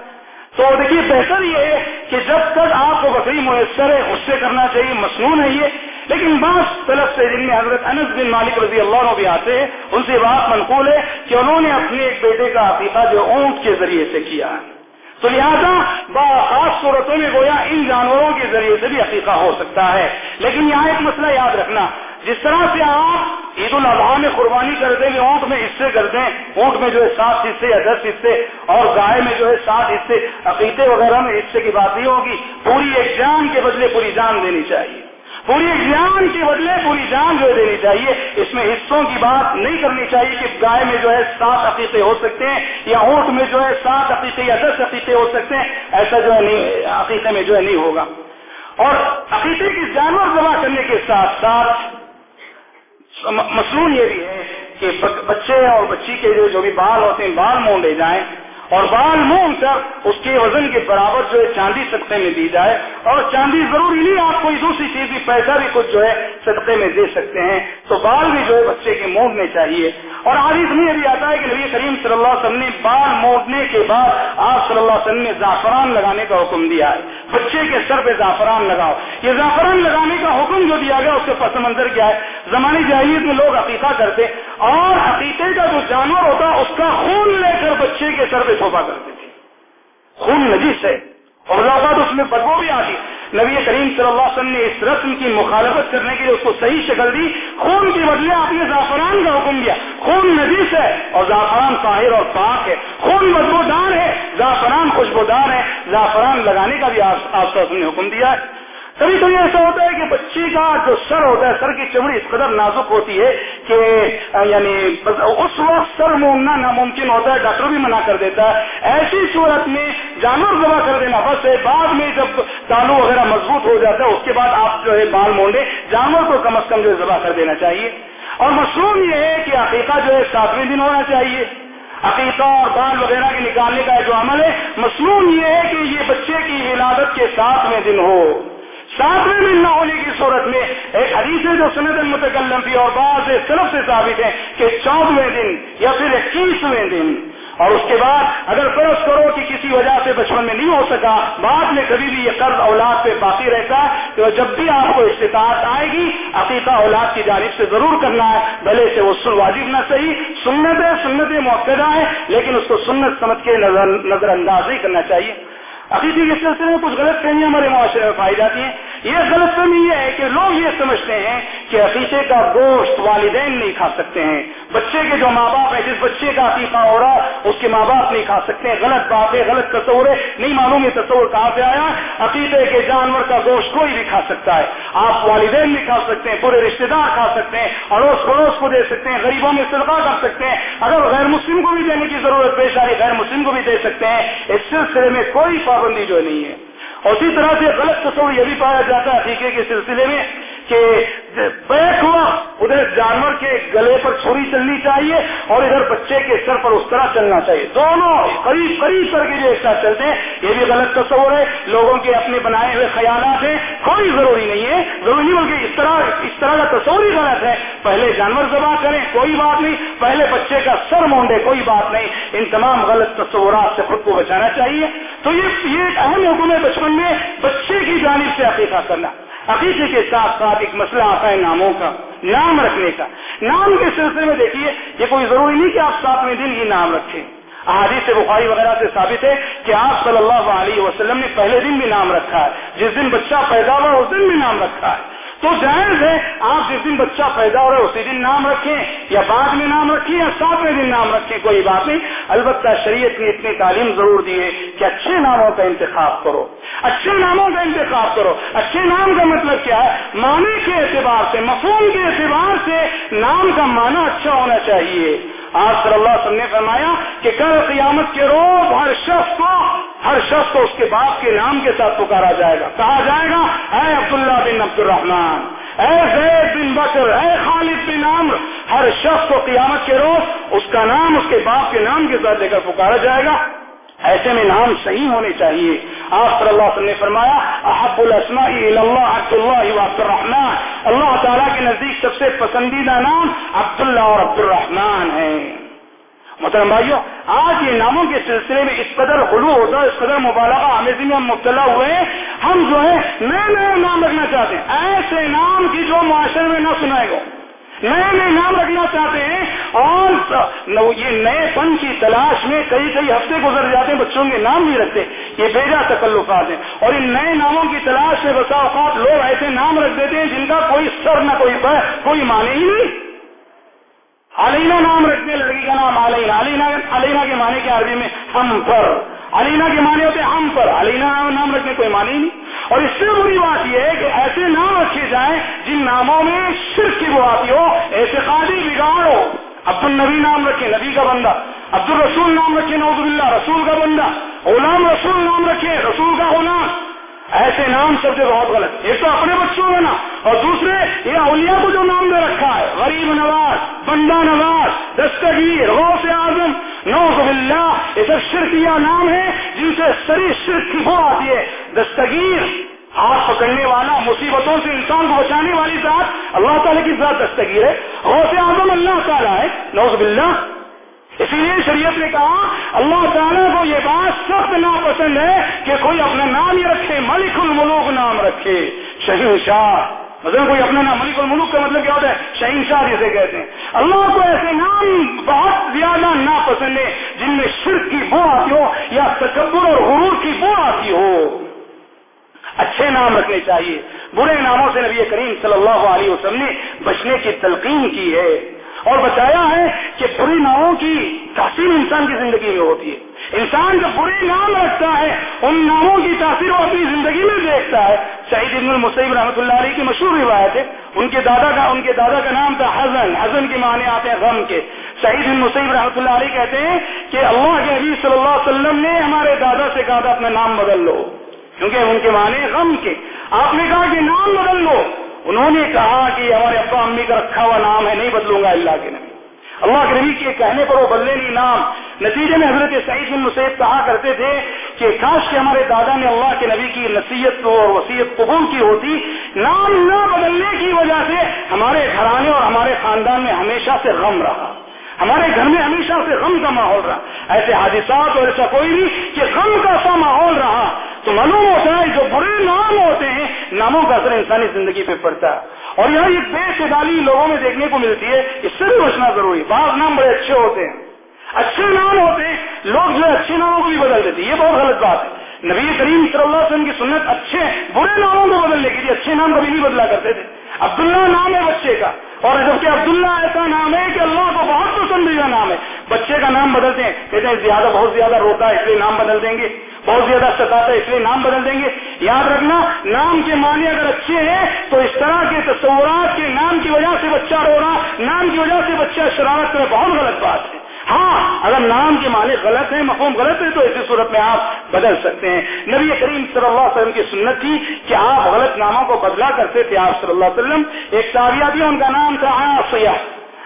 Speaker 1: تو دیکھیے، بہتر یہ ہے کہ جب تک آپ کو بکری میسر ہے اس سے کرنا چاہیے مصنون ہے یہ لیکن بعض طلب سے جن میں حضرت انس بن مالک رضی اللہ عنہ بھی آتے ہیں، ان سے بات منقول ہے کہ انہوں نے اپنے ایک بیٹے کا عقیقہ جو اونٹ کے ذریعے سے کیا تو لہٰذا خاص صورتوں میں گویا ان جانوروں کے ذریعے سے بھی عقیقہ ہو سکتا ہے۔ لیکن یہاں ایک مسئلہ یاد رکھنا جس طرح سے آپ عید الاضحیٰ میں قربانی کر دیں گے، اونٹ میں حصے کر دیں، اونٹ میں جو ہے سات حصے یا دس حصے اور گائے میں جو ہے سات حصے عقیقے وغیرہ میں حصے کی بات نہیں ہوگی، پوری ایک جان کے بدلے پوری جان دینی چاہیے۔ پوری ایک جان کے بدلے پوری جان جو ہے دینی چاہیے۔ اس میں حصوں کی بات نہیں کرنی چاہیے کہ گائے میں جو ہے سات عقیقے ہو سکتے ہیں یا اونٹ میں جو ہے سات عقیقے یا دس عقیقے ہو سکتے ہیں، ایسا جو ہے نہیں عقیقے میں جو ہے نہیں ہوگا۔ اور عقیقے کی جانور جمع کرنے کے ساتھ ساتھ مصنون یہ بھی ہے کہ بچے اور بچی کے جو بھی بال ہوتے ہیں، بال مونڈے جائیں اور بال مونگ کر اس کے وزن کے برابر جو ہے چاندی صدقے میں دی جائے اور چاندی ضروری نہیں آپ کوئی دوسری چیز بھی پیسہ بھی کچھ جو ہے صدقے میں دے سکتے ہیں تو بال بھی جو ہے بچے کے مونڈنے چاہیے اور حادث میں یہ بھی آتا ہے کہ نبی کریم صلی اللہ علیہ وسلم نے بال موڑنے کے بعد آپ صلی اللہ علیہ وسلم نے زعفران لگانے کا حکم دیا ہے۔ بچے کے سر پہ زعفران لگاؤ۔ یہ زعفران لگانے کا حکم جو دیا گیا، اس کے پس منظر کیا ہے؟ زمانی جاہلیت میں لوگ عقیقہ کرتے اور عقیقے کا جو جانور ہوتا، اس کا خون لے کر بچے کے سر پہ تھوپا کرتے تھے۔ خون نجیس ہے۔ اور اس میں بدبو بھی آتی۔ نبی کریم صلی اللہ علیہ وسلم نے اس رسم کی مخالفت کرنے کے لیے اس کو صحیح شکل دی۔ خون کے بدلے آپ نے زعفران کا حکم دیا۔ خون نجیس ہے اور زعفران طاہر اور پاک ہے۔ خون بدبودار ہے، زعفران خوشبودار ہے۔ زعفران لگانے کا بھی آپ نے حکم دیا ہے۔ کبھی کبھی ایسا ہوتا ہے کہ بچی کا جو سر ہوتا ہے، سر کی چمڑی اس قدر نازک ہوتی ہے کہ یعنی اس وقت سر مونگنا ناممکن ہوتا ہے، ڈاکٹر بھی منع کر دیتا ہے۔ ایسی صورت میں جانور ذبح کر دینا بس ہے۔ بعد میں جب تالو وغیرہ مضبوط ہو جاتا ہے، اس کے بعد آپ جو ہے بال مونڈے۔ جانور کو کم از کم جو ہے ذبح کر دینا چاہیے۔ اور مشروم یہ ہے کہ عقیقہ جو ہے ساتویں دن ہونا چاہیے۔ عقیقہ اور بال وغیرہ کے نکالنے کا جو عمل ہے مصنون یہ ہے کہ یہ بچے کی ولادت کے ساتویں دن ہو۔ ساتویں دن نہ ہونے کی صورت میں ایک حدیث ہے جو سنت المتکلم بھی اور بعض طرف سے ثابت ہے کہ چودہویں دن یا پھر اکیسویں دن اور اس کے بعد اگر فرض کرو کہ کسی وجہ سے بچپن میں نہیں ہو سکا، بعد میں کبھی بھی یہ قرض اولاد پہ باقی رہتا ہے تو جب بھی آپ کو استطاعت آئے گی، عقیقہ اولاد کی جانب سے ضرور کرنا ہے، بھلے سے وہ سن واجب نہ صحیح، سنت ہے، سنت موقع ہے، لیکن اس کو سنت سمجھ کے نظر انداز نہیں کرنا چاہیے۔ عقیدے کے سلسلے میں کچھ غلط فہمیاں ہمارے معاشرے میں پائی جاتی ہیں۔ یہ غلط فہمی یہ ہے کہ لوگ یہ سمجھتے ہیں کہ عقیقے کا گوشت والدین نہیں کھا سکتے ہیں۔ بچے کے جو ماں باپ ہے جس بچے کا عقیقہ ہو رہا، اس کے ماں باپ نہیں کھا سکتے۔ ہیں غلط بات ہے، غلط تصور ہے۔ نہیں معلوم یہ تصور کہاں سے آیا۔ عقیدے کے جانور کا گوشت کوئی بھی کھا سکتا ہے۔ آپ والدین بھی کھا سکتے ہیں، پورے رشتے دار کھا سکتے ہیں، اڑوس پڑوس کو دے سکتے ہیں، غریبوں میں صدقہ کر سکتے ہیں۔ اگر غیر مسلم کو بھی دینے کی ضرورت پیش آئی غیر مسلم کو بھی دے سکتے ہیں۔ اس سلسلے میں کوئی پابندی جو نہیں ہے۔ اسی طرح سے غلط تصور یہ بھی پایا جاتا ہے عقیقے کے سلسلے میں کہ بیک ہوا، ادھر جانور کے گلے پر چھری چلنی چاہیے اور ادھر بچے کے سر پر اس طرح چلنا چاہیے۔ دونوں قریب قریب کر کے جو ایک ساتھ چلتے ہیں۔ یہ بھی غلط تصور ہے۔ لوگوں کے اپنے بنائے ہوئے خیالات ہیں۔ کوئی ضروری نہیں ہے۔ ضروری نہیں بلکہ اس طرح اس طرح کا تصور ہی غلط ہے۔ پہلے جانور ذبح کریں، کوئی بات نہیں۔ پہلے بچے کا سر مونڈے، کوئی بات نہیں۔ ان تمام غلط تصورات سے خود کو بچانا چاہیے۔ تو یہ ایک اہم حکم ہے بچپن میں بچے کی جانب سے عقیقہ کرنا۔ عقیقے کے ساتھ ساتھ ایک مسئلہ آتا ہے ناموں کا، نام رکھنے کا۔ نام کے سلسلے میں دیکھیے، یہ کوئی ضروری نہیں کہ آپ ساتویں دن ہی نام رکھیں۔ احادیث سے بخاری وغیرہ سے ثابت ہے کہ آپ صلی اللہ علیہ وسلم نے پہلے دن بھی نام رکھا ہے۔ جس دن بچہ پیدا ہوا، اس دن بھی نام رکھا ہے۔ تو جائز ہے آپ جس دن بچہ پیدا ہو رہا ہے اسی دن نام رکھیں یا بعد میں نام رکھیں یا ساتویں دن نام رکھیں، کوئی بات نہیں۔ البتہ شریعت نے اتنی تعلیم ضرور دی ہے کہ اچھے ناموں کا انتخاب کرو۔ اچھے ناموں کا انتخاب کرو۔ اچھے نام کا مطلب کیا ہے؟ معنی کے اعتبار سے، مفہوم کے اعتبار سے نام کا معنی اچھا ہونا چاہیے۔ آپ صلی اللہ علیہ وسلم نے فرمایا کہ کل قیامت کے روز ہر شخص کو ہر شخص کو اس کے باپ کے نام کے ساتھ پکارا جائے گا۔ کہا جائے گا، اے عبداللہ بن عبد الرحمان اے زید بن بکر، اے خالد بن عمر ہر شخص کو قیامت کے روز اس کا نام اس کے باپ کے نام کے ساتھ لے کر پکارا جائے گا۔ ایسے میں نام صحیح ہونے چاہیے۔ آپ صلی اللہ علیہ وسلم نے فرمایا، احب الاسماء اللہ، عبد اللہ عبد الرحمان اللہ تعالیٰ کے نزدیک سب سے پسندیدہ نام عبداللہ اور عبد الرحمان ہے۔ محترم بھائیو، آج یہ ناموں کے سلسلے میں اس قدر غلو ہوتا ہے، اس قدر مبالغہ آمیزی میں ہم مبتلا ہوئے ہیں۔ ہم جو ہے نئے نئے نام رکھنا چاہتے ہیں۔ ایسے نام کی جو معاشرے میں نہ سنائے گا۔ نئے نئے نام رکھنا چاہتے ہیں اور یہ نئے پن کی تلاش میں کئی کئی ہفتے گزر جاتے ہیں، بچوں کے نام نہیں رکھتے، یہ بیجا تکلفات ہیں۔ اور ان نئے ناموں کی تلاش میں بسا اوقات لوگ ایسے نام رکھ دیتے ہیں جن کا کوئی سر نہ کوئی کوئی معنی ہی نہیں۔ علینا نام رکھتے لڑکی کا نام علینا۔ علینا علینا کے معنی کے عربی میں؟ ہم پر۔ علینا کے معنی ہوتے ہم پر۔ علینا نام رکھنے کوئی معنی نہیں۔ اور اس سے بری بات یہ ہے کہ ایسے نام رکھے جائیں جن ناموں میں شرک کی بات ہو ایسے قادی بگاڑ ہو۔ عبد النبی نام رکھے نبی کا بندہ۔ عبد الرسول نام رکھے نوز اللہ رسول کا بندہ۔ غلام رسول نام رکھے رسول کا غلام۔ ایسے نام سب سے بہت غلط۔ ایک تو اپنے بچوں کا نا اور دوسرے یہ اولیاء کو جو نام دے رکھا ہے، غریب نواز، بندہ نواز، دستگیر، غوث اعظم۔ نوز باللہ، یہ سب شرکیہ نام ہے جن سے سری شرک کی ہو آتی ہے۔ دستگیر، ہاتھ پکڑنے والا، مصیبتوں سے انسان کو بچانے والی ذات اللہ تعالیٰ کی ذات دستگیر ہے۔ غوث اعظم اللہ تعالیٰ ہے۔ نوز باللہ۔ اسی لیے شریعت نے کہا، اللہ تعالیٰ کو یہ بات سخت ناپسند ہے کہ کوئی اپنا نام ہی رکھے، ملک الملوک نام رکھے۔ شہین شاہ۔ مطلب کوئی اپنا نام ملک الملوک کا مطلب کیا ہوتا ہے؟ شہین شاہ جسے کہتے ہیں۔ اللہ کو ایسے نام بہت زیادہ ناپسند ہے جن میں شرک کی بو آتی ہو یا تکبر اور غرور کی بو آتی ہو۔ اچھے نام رکھنے چاہیے۔ برے ناموں سے نبی کریم صلی اللہ علیہ وسلم نے بچنے کی تلقین کی ہے۔ اور بتایا ہے کہ برے ناموں کی تاثیر انسان کی زندگی میں ہوتی ہے۔ انسان جب برے نام رکھتا ہے، ان ناموں کی تاثیر وہ اپنی زندگی میں دیکھتا ہے۔ شہید ابن المسیب رحمۃ اللہ علیہ کی مشہور روایت ہے۔ ان کے دادا کا، ان کے دادا کا نام تھا حزن۔ حزن کے معنی آتے ہیں غم کے۔ شہید ابن مسیب رحمۃ اللہ علیہ کہتے ہیں کہ اللہ کے حبیب صلی اللہ علیہ وسلم نے ہمارے دادا سے کہا تھا، اپنا نام بدل لو۔ کیونکہ ان کے معنی غم کے۔ آپ نے کہا کہ نام بدل لو۔ انہوں نے کہا کہ ہمارے ابا امی کا رکھا ہوا نام ہے، نہیں بدلوں گا اللہ کے نبی۔ اللہ کے نبی کے کہنے پر وہ بدلے نہیں نام۔ نتیجے میں حضرت سعید بن مسیب کہا کرتے تھے کہ کاش کے ہمارے دادا نے اللہ کے نبی کی نصیحت اور وسیعت قبول کی ہوتی، نام نہ بدلنے کی وجہ سے ہمارے گھرانے اور ہمارے خاندان میں ہمیشہ سے غم رہا۔ ہمارے گھر میں ہمیشہ سے غم کا ماحول رہا۔ ایسے حادثات اور ایسا کوئی نہیں کہ غم کا سا ماحول رہا۔ تو معلوم ہوتا ہے جو برے نام ہوتے ہیں، ناموں کا اثر انسانی زندگی پہ پڑتا ہے۔ اور یہاں ایک بے شدالی لوگوں میں دیکھنے کو ملتی ہے اس سے بھی بچنا ضروری، بعض نام بڑے اچھے ہوتے ہیں۔ اچھے نام ہوتے ہیں، لوگ جو ہے اچھے ناموں کو بھی بدل دیتے یہ بہت غلط بات ہے۔ نبی کریم صلی اللہ علیہ وسلم کی سنت اچھے، برے ناموں کو بدلنے کے لیے اچھے نام کبھی نہیں بدلا کرتے تھے۔ عبداللہ نام ہے بچے کا۔ اور جبکہ عبداللہ ایسا نام ہے بدلتے ہیں. کہتے ہیں زیادہ بہت زیادہ روتا ہے اس لیے نام بدل دیں گے. بہت زیادہ ستاتا ہے اس لیے نام بدل دیں گے. یاد رکھنا، نام کے معنی اگر اچھے ہیں تو اس طرح کے تصورات کے نام کی وجہ سے بچہ رو رہا، نام کی وجہ سے بچہ شرارت کرے بہت غلط بات ہے. ہاں اگر نام کے معنی غلط ہیں، مفہوم غلط ہے تو ایسی صورت میں آپ بدل سکتے ہیں. نبی کریم صلی اللہ علیہ وسلم کی سنت تھی کہ آپ غلط ناموں کو بدلا کرتے تھے آپ صلی اللہ علیہ وسلم. ایک تابعہ بھی ان کا نام تھا آسیہ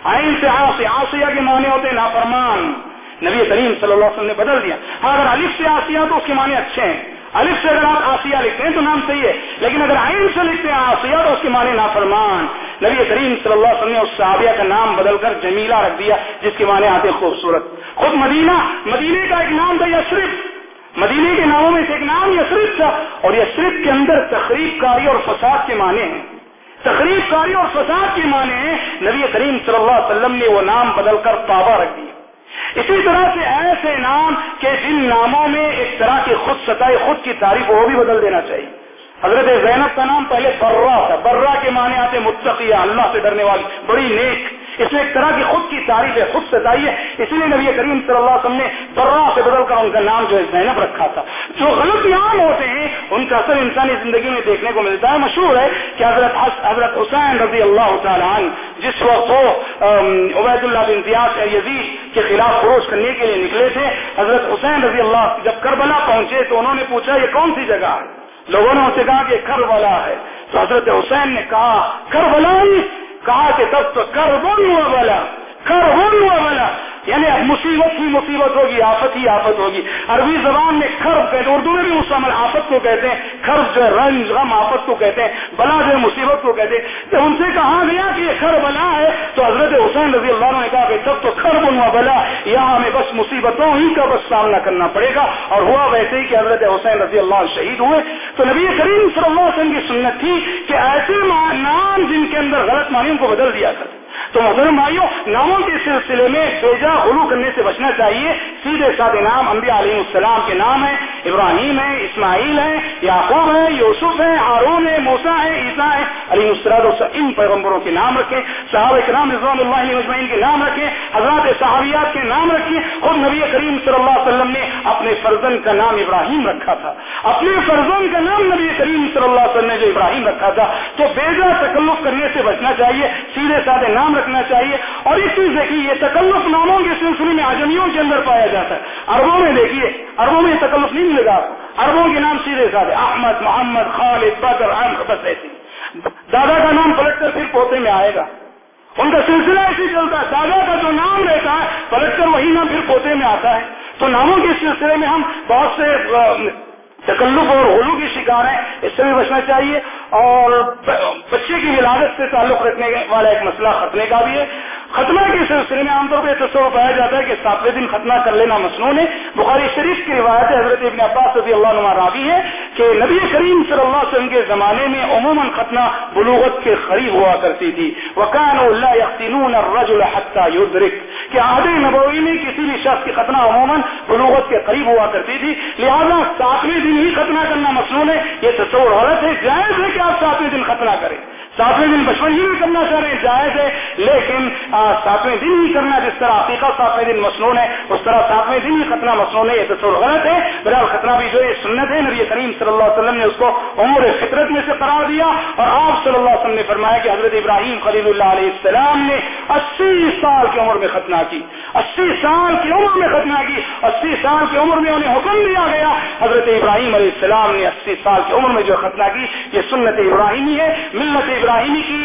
Speaker 1: آئین سے آسیہ آسیہ کے معنی ہوتے ہیں نافرمان. نبی کریم صلی اللہ علیہ وسلم نے بدل دیا۔ ہاں اگر علیف سے آسیہ تو اس کے معنی اچھے ہیں۔ الف سے اگر آپ آسیہ لکھتے ہیں تو نام صحیح ہے، لیکن اگر آئین سے لکھتے ہیں آسیہ تو اس کے معنی نافرمان۔ نبی کریم صلی اللہ علیہ وسلم نے اس صحابیہ کا نام بدل کر جمیلہ رکھ دیا، جس کے معنی آتے خوبصورت۔ خود مدینہ مدینے کا ایک نام تھا یشرف مدینے کے ناموں میں سے ایک نام یشرف تھا، اور یشرف کے اندر تقریب کاری اور فساد کے معنی ہیں۔ تقریب کاری اور فساد کے معنی ہیں۔ نبی کریم صلی اللہ علیہ وسلم نے وہ نام بدل کر تابہ رکھ دیا۔ اسی طرح سے ایسے نام کہ جن ناموں میں ایک طرح کی خود ستائی، خود کی تعریف وہ بھی بدل دینا چاہیے۔ حضرت زینب کا نام پہلے برا تھا۔ برا کے معنی آتے متقیہ، اللہ سے ڈرنے والی، بڑی نیک۔ اس میں ایک طرح کی خود کی تعریف ہے، خود ستائی ہے۔ اسی لیے نبی کریم صلی اللہ علیہ وسلم نے برا سے بدل کر ان کا نام جو ہے، زینب رکھا تھا۔ جو غلط نام ہوتے ہیں، ان کا اثر انسانی زندگی میں دیکھنے کو ملتا ہے۔ مشہور ہے کہ حضرت حضرت حسین رضی اللہ تعالیٰ عنہ جس وقت وہ عبید اللہ بن زیاد یزید کے خلاف فروش کرنے کے لیے نکلے تھے، حضرت حسین رضی اللہ جب کربلا پہنچے تو انہوں نے پوچھا، یہ کون سی جگہ ہے؟ لوگوں نے اسے کہا کہ کربلا ہے۔ تو حضرت حسین نے کہا، کربلا کہا کہ تب تو کر بول بلا کر بول بلا یعنی مصیبت ہی مصیبت ہوگی، آفت ہی آفت ہوگی۔ عربی زبان میں خرب کہتے ہیں، اردو میں بھی عمل مطلب آفت کو کہتے ہیں، خرب جو ہے، رنج، غم، آفت کو کہتے ہیں، بلا جو ہے، مصیبت کو کہتے ہیں۔ جب ان سے کہا گیا کہ یہ خر بلا ہے۔ تو حضرت حسین رضی اللہ نے کہا کہ تب تو خر بنوا بلا، یہاں ہمیں بس مصیبتوں ہی کا بس سامنا کرنا پڑے گا۔ اور ہوا ویسے ہی کہ حضرت حسین رضی اللہ شہید ہوئے۔ تو نبی کریم صلی اللہ علیہ وسلم کی سنت تھی کہ ایسے نام جن کے اندر غلط معنیوں کو بدل دیا کرتے تو محترم بھائیوں ناموں کے سلسلے میں بیجا غلو کرنے سے بچنا چاہیے۔ سیدھے سادے نام، انبیاء علیہ السلام کے نام ہیں، ابراہیم ہے اسماعیل ہے یعقوب ہے یوسف ہے ہارون ہے موسا ہے عیسا ہے علی السلاد ان پیغمبروں کے نام رکھیں، صحابہ کرام رضوان اللہ علیہ مجمعین کے نام رکھیں، حضرات صحابیات کے نام رکھیں خود نبی کریم صلی اللہ علیہ وسلم نے اپنے فرزن کا نام ابراہیم رکھا تھا۔ اپنے فرزن کا نام نبی کریم صلی اللہ علیہ وسلم نے جو ابراہیم رکھا تھا، تو بیجا تکلف کرنے سے بچنا چاہیے، سیدھے سادے نام رکھنا چاہیے، اور اس چیز دیکھیے یہ تکلف ناموں کے سلسلے میں آجمیوں کے اندر پایا جاتا ہے۔ اربوں میں دیکھیے اربوں میں تکلف نہیں ملے گا آپ کو۔ اربوں کے نام سیدھے سادے، احمد، محمد، خالد، بدر بس ایسی دادا کا نام پلٹ کر پھر پوتے میں آئے گا۔ ان کا سلسلہ ایسے چلتا ہے۔ دادا کا جو نام رہتا ہے، پلٹ کر وہی نام پھر پوتے میں آتا ہے۔ تو ناموں کے سلسلے میں ہم بہت سے تکلف اور غلو کی شکار ہیں، اس سے بھی بچنا چاہیے اور بچے کی ولادت سے تعلق رکھنے والا ایک مسئلہ ختنے کا بھی ہے۔ ختمہ کے سلسلے میں عام طور پہ تصور پایا جاتا ہے کہ ساتویں دن ختمہ کر لینا مصنون ہے۔ بخاری شریف کی روایت حضرت ابن عباس رضی اللہ عنہ راوی ہے کہ نبی کریم صلی اللہ علیہ وسلم کے زمانے میں عموماً ختنہ بلوغت کے قریب ہوا کرتی تھی۔ وکان اللہ یقین الرجل حتى يدرك۔ کہ عہد نبوی میں کسی بھی شخص کی ختنہ عموماً بلوغت کے قریب ہوا کرتی تھی۔ لہذا ساتویں دن ہی ختنہ کرنا مصنون ہے۔ یہ تصور غلط ہے۔ جائز ہے کہ آپ ساتویں دن ختنہ کریں۔ ساتویں دن بچپن ہی بھی کرنا چاہ رہے ہیں جائز ہے، لیکن ساتویں دن ہی کرنا، جس طرح عقیقہ ساتویں دن مصنون ہے، اس طرح ساتویں دن ہی ختنہ مصنون ہے، یہ تصور غلط ہے۔ بہرحال ختنہ بھی جو ہے سنت ہے، نبی کریم صلی اللہ علیہ وسلم نے اس کو عمر فطرت میں سے قرار دیا، اور آپ صلی اللہ علیہ وسلم نے فرمایا کہ حضرت ابراہیم خلیل اللہ علیہ السلام نے اسی سال کی عمر میں ختنہ کی، اسی سال کی عمر میں ختنہ کی، اسی سال کی عمر میں انہیں حکم دیا گیا۔ حضرت ابراہیم علیہ السلام نے اسی سال کی عمر میں جو ختنہ کی، یہ سنت ابراہیمی ہے، ملت ابراہیمی کی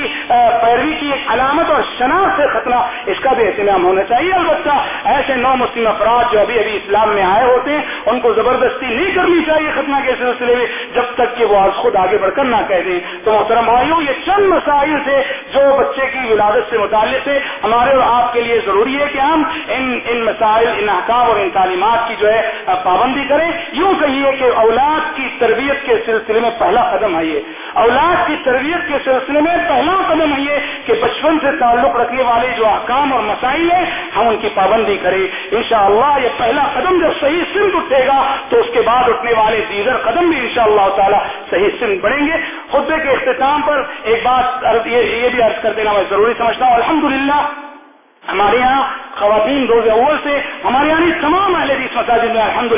Speaker 1: پیروی کی ایک علامت اور شناخت سے ختنہ اس کا بھی اہتمام ہونا چاہیے۔ البتہ ایسے نو مسلم افراد جو ابھی ابھی اسلام میں آئے ہوتے ہیں، ان کو زبردستی نہیں کرنی چاہیے ختنہ کے سلسلے میں، جب تک کہ وہ آج خود آگے بڑھ کر نہ کہہ دیں۔ تو محترم بھائیوں، یہ چند مسائل تھے جو بچے کی ولادت سے متعلق تھے ہمارے اور آپ کے لیے ضروری ہے کہ ہم ان ان مسائل، ان احکام اور ان تعلیمات کی جو ہے پابندی کریں۔ یوں کہیے کہ اولاد کی تربیت کے سلسلے میں پہلا قدم ہے یہ۔ اولاد کی تربیت کے سلسلے میں پہلا قدم ہے یہ کہ بچپن سے تعلق رکھنے والے جو احکام اور مسائل ہیں، ہم ان کی پابندی کریں۔ انشاءاللہ یہ پہلا قدم جب صحیح سمت اٹھے گا، تو اس کے بعد اٹھنے والے دیگر قدم بھی انشاءاللہ تعالی اللہ صحیح سمت بڑھیں گے۔ خطبے کے اختتام پر ایک بات یہ بھی عرض کر دینا میں ضروری سمجھتا ہوں۔ الحمدللہ ہمارے یہاں خواتین روز اول سے ہمارے یہاں تمام اہل اس مساجد میں الحمد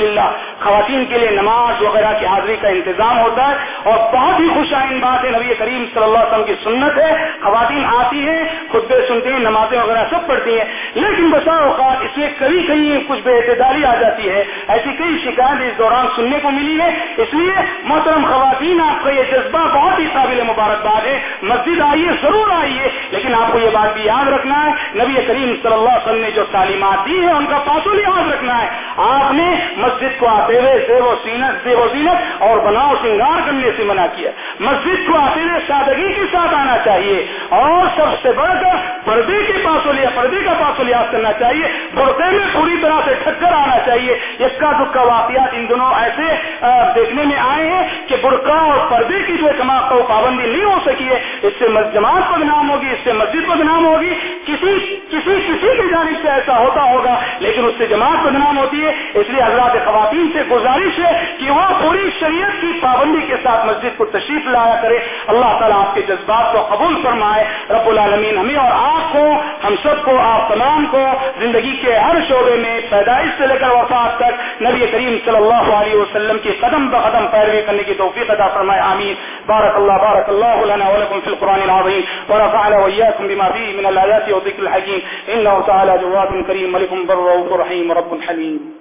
Speaker 1: خواتین کے لیے نماز وغیرہ کی حاضری کا انتظام ہوتا ہے اور بہت ہی خوش آئند بات ہے، نبی کریم صلی اللہ علیہ وسلم کی سنت ہے۔ خواتین آتی ہیں، خطبے سنتی ہیں، نمازیں وغیرہ سب پڑھتی ہیں۔ لیکن بسا اوقات اس میں کبھی کہیں کچھ بے اعتدالی آ جاتی ہے۔ ایسی کئی شکایت اس دوران سننے کو ملی ہے اس لیے محترم خواتین، آپ کا یہ جذبہ بہت ہی قابل مبارکباد ہے۔ مسجد آئیے، ضرور آئیے، لیکن آپ کو یہ بات بھی یاد رکھنا ہے۔ نبی کریم کریم صلی اللہ علیہ وسلم نے جو تعلیمات دی ہیں، ان کا پاسو لحاظ رکھنا ہے۔ آپ نے مسجد کو آتے ہوئے زیب و سینت زیب و زینت اور بناؤ سنگار کرنے سے منع کیا۔ مسجد کو آتے ہوئے سادگی کے ساتھ آنا چاہیے اور سب سے بڑھ کر پردے کے پاسو لیا پردے کا پاسو لحاظ کرنا چاہیے۔ برقعے میں پوری طرح سے ٹھک کر آنا چاہیے۔ اس کا دکھ کا واقعات ان دنوں ایسے دیکھنے میں آئے ہیں کہ برقع اور پردے کی جو کو پابندی نہیں ہو سکی ہے، اس سے جماعت بدنام ہوگی، اس سے مسجد بدنام ہوگی۔ کسی کسی کسی کی جانب سے ایسا ہوتا ہوگا، لیکن اس سے جماعت بدنام ہوتی ہے۔ اس لیے حضرات خواتین سے گزارش ہے کہ وہ پوری شریعت کی پابندی کے ساتھ مسجد کو تشریف لایا کرے۔ اللہ تعالیٰ آپ کے جذبات کو قبول فرمائے۔ رب العالمین، ہمیں اور آپ کو، ہم سب کو، آپ تمام کو زندگی کے ہر شعبے میں پیدائش سے لے کر وفات تک نبی کریم صلی اللہ علیہ وسلم کی قدم بقدم پیروی کرنے کی توفیق عطا فرمائے۔ آمین۔ بارک اللہ بارک اللہ لنا ولکم فی القرآن العظیم۔ ورفعنا وإياكم بما فيه من الآيات والذكر الحكيم إنه تعالى جواد كريم ملك بر رحيم رب حليم